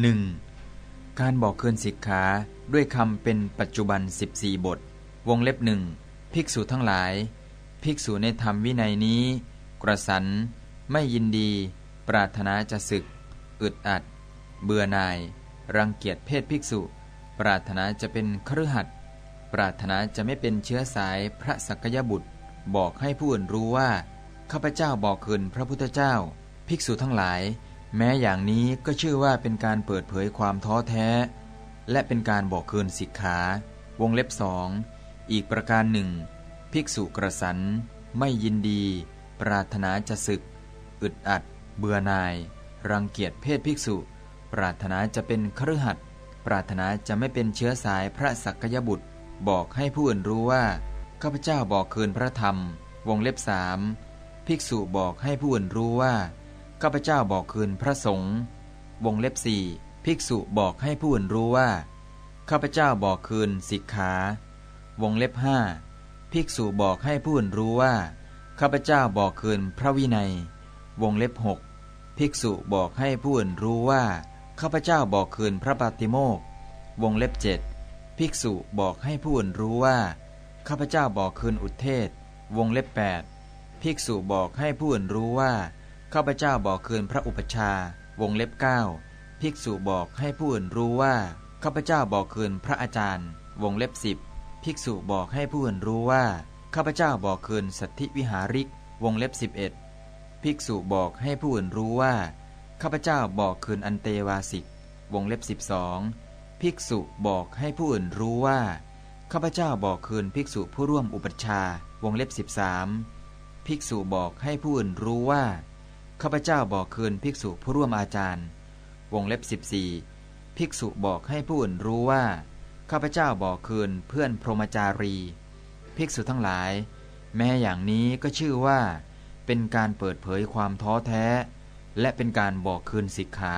1. การบอกคืนสิกขาด้วยคำเป็นปัจจุบัน 14 บท วงเล็บหนึ่งภิกษุทั้งหลาย ภิกษุในธรรมวินัยนี้ กระสัน ไม่ยินดี ปรารถนาจะศึก อึดอัด เบื่อหน่าย รังเกียจเพศภิกษุ ปรารถนาจะเป็นครือหัดปรารถนาจะไม่เป็นเชื้อสายพระสักยบุตร บอกให้ผู้อื่นรู้ว่า ข้าพเจ้าบอกคืนพระพุทธเจ้า ภิกษุทั้งหลาย แม้อย่างนี้ก็ชื่อว่าเป็นการเปิดเผยความท้อแท้ และเป็นการบอกคืนสิกขา วงเล็บสองอีกประการหนึ่ง ภิกษุกระสัน ไม่ยินดี ปรารถนาจะศึก อึดอัด เบื่อหน่าย รังเกียจเพศภิกษุ ปรารถนาจะเป็นครือหัดปรารถนาจะไม่เป็นเชื้อสายพระสักยบุตร บอกให้ผู้อื่นรู้ว่า ข้าพเจ้าบอกคืนพระธรรม วงเล็บสามภิกษุบอกให้ผู้อื่นรู้ว่า ข้าพเจ้าบอกคืนพระสงฆ์วงเล็บสี่ภิกษุบอกให้ผู้อื่นรู้ว่า ข้าพเจ้าบอกคืนสิกขาวงเล็บห้าภิกษุบอกให้ผู้อื่นรู้ว่า ข้าพเจ้าบอกคืนพระวินัย วงเล็บหกภิกษุบอกให้ผู้อื่นรู้ว่า ข้าพเจ้าบอกคืนพระปฏิโมกวงเล็บเจ็ดภิกษุบอกให้ผู้อื่นรู้ว่า ข้าพเจ้าบอกคืนอุเทศ วงเล็บแปดภิกษุบอกให้ผู้อื่นรู้ว่า ข้าพเจ้าบอกคืนพระอุปชาวงเล็บเก้าภิกษุบอกให้ผู้อื่นรู้ว่าข้าพเจ้าบอกคืนพระอาจารย์ วงเล็บสิบภิกษุบอกให้ผู้อื่นรู้ว่าข้าพเจ้าบอกคืนสัตธิวิหาริก วงเล็บสิบเอ็ดภิกษุบอกให้ผู้อื่นรู้ว่าข้าพเจ้าบอกคืนอันเตวาสิก วงเล็บสิบสองภิกษุบอกให้ผู้อื่นรู้ว่าข้าพเจ้าบอกคืนภิกษุผู้ร่วมอุปชาวงเล็บสิบสามภิกษุบอกให้ผู้อื่นรู้ว่า ข้าพเจ้าบอกคืนภิกษุผู้ร่วมอาจารย์ วงเล็บสิบสี่ภิกษุบอกให้ผู้อื่นรู้ว่า ข้าพเจ้าบอกคืนเพื่อนพรหมจารี ภิกษุทั้งหลาย แม้อย่างนี้ก็ชื่อว่า เป็นการเปิดเผยความท้อแท้ และเป็นการบอกคืนสิกขา